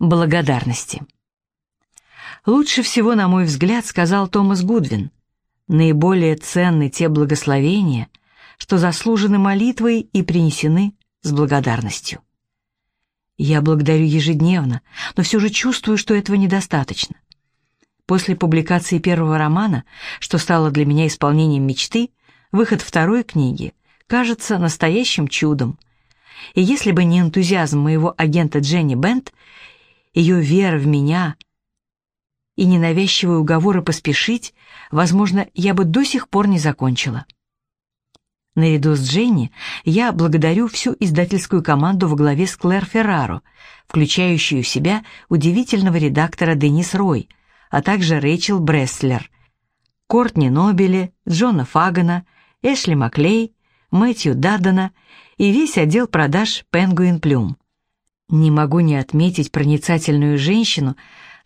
Благодарности. Лучше всего, на мой взгляд, сказал Томас Гудвин, наиболее ценны те благословения, что заслужены молитвой и принесены с благодарностью. Я благодарю ежедневно, но все же чувствую, что этого недостаточно. После публикации первого романа, что стало для меня исполнением мечты, выход второй книги кажется настоящим чудом. И если бы не энтузиазм моего агента Дженни Бент, ее вера в меня и ненавязчивые уговоры поспешить, возможно, я бы до сих пор не закончила. Наряду с Дженни я благодарю всю издательскую команду во главе с Клэр Ферраро, включающую в себя удивительного редактора Денис Рой, а также Рэйчел Бреслер, Кортни Нобели, Джона Фагана, Эшли Маклей, Мэтью Даддена и весь отдел продаж Penguin Плюм. Не могу не отметить проницательную женщину,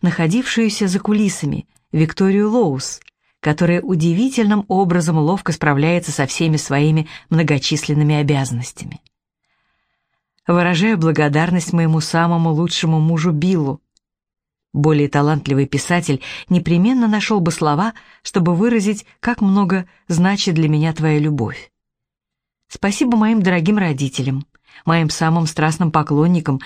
находившуюся за кулисами, Викторию Лоус, которая удивительным образом ловко справляется со всеми своими многочисленными обязанностями. Выражаю благодарность моему самому лучшему мужу Биллу. Более талантливый писатель непременно нашел бы слова, чтобы выразить, как много значит для меня твоя любовь. Спасибо моим дорогим родителям, моим самым страстным поклонникам,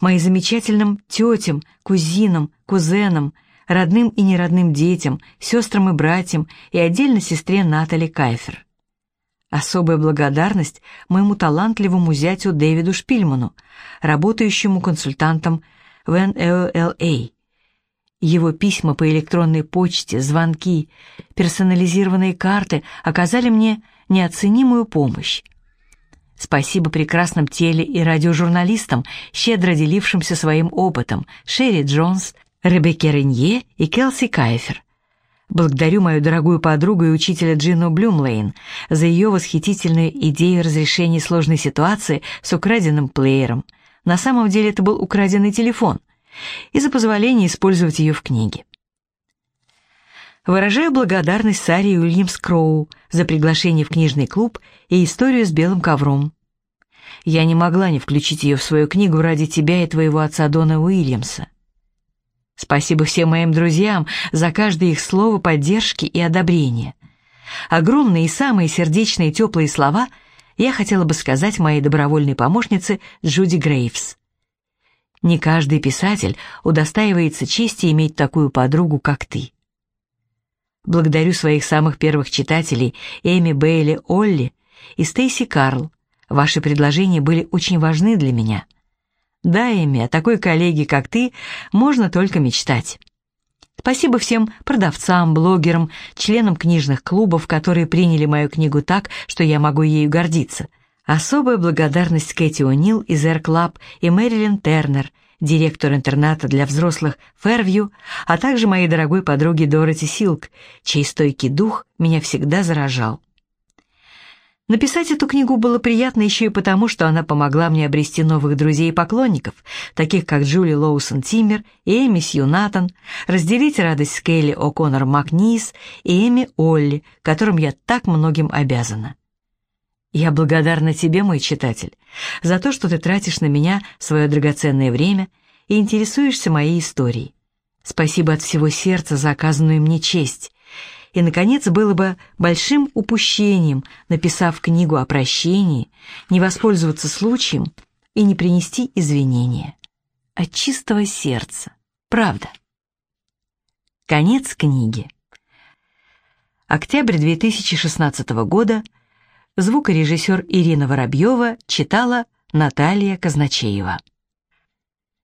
моим замечательным тетям, кузинам, кузенам, родным и неродным детям, сестрам и братьям и отдельно сестре Натали Кайфер. Особая благодарность моему талантливому зятю Дэвиду Шпильману, работающему консультантом в NLLA. Его письма по электронной почте, звонки, персонализированные карты оказали мне неоценимую помощь. Спасибо прекрасным теле- и радиожурналистам, щедро делившимся своим опытом, Шерри Джонс, Ребекке Ренье и Келси Кайфер. Благодарю мою дорогую подругу и учителя Джину Блюмлейн за ее восхитительную идею разрешения сложной ситуации с украденным плеером. На самом деле это был украденный телефон. И за позволение использовать ее в книге. Выражаю благодарность Саре Уильямс Кроу за приглашение в книжный клуб и историю с белым ковром. Я не могла не включить ее в свою книгу ради тебя и твоего отца Дона Уильямса. Спасибо всем моим друзьям за каждое их слово поддержки и одобрения. Огромные и самые сердечные теплые слова я хотела бы сказать моей добровольной помощнице Джуди Грейвс. Не каждый писатель удостаивается чести иметь такую подругу, как ты. Благодарю своих самых первых читателей Эми Бейли Олли и Стейси Карл. Ваши предложения были очень важны для меня. Да, Эми, о такой коллеге, как ты, можно только мечтать. Спасибо всем продавцам, блогерам, членам книжных клубов, которые приняли мою книгу так, что я могу ею гордиться. Особая благодарность Кэти О'Нил из Air Club и Мэрилин Тернер – директор интерната для взрослых Фервью, а также моей дорогой подруге Дороти Силк, чей стойкий дух меня всегда заражал. Написать эту книгу было приятно еще и потому, что она помогла мне обрести новых друзей и поклонников, таких как Джули Лоусон Тиммер и Эми Сью Натан, разделить радость с Келли О'Коннор Макнис и Эми Олли, которым я так многим обязана. Я благодарна тебе, мой читатель, за то, что ты тратишь на меня свое драгоценное время и интересуешься моей историей. Спасибо от всего сердца за оказанную мне честь. И, наконец, было бы большим упущением, написав книгу о прощении, не воспользоваться случаем и не принести извинения. От чистого сердца. Правда. Конец книги. Октябрь 2016 года. Звукорежиссер Ирина Воробьева читала Наталья Казначеева.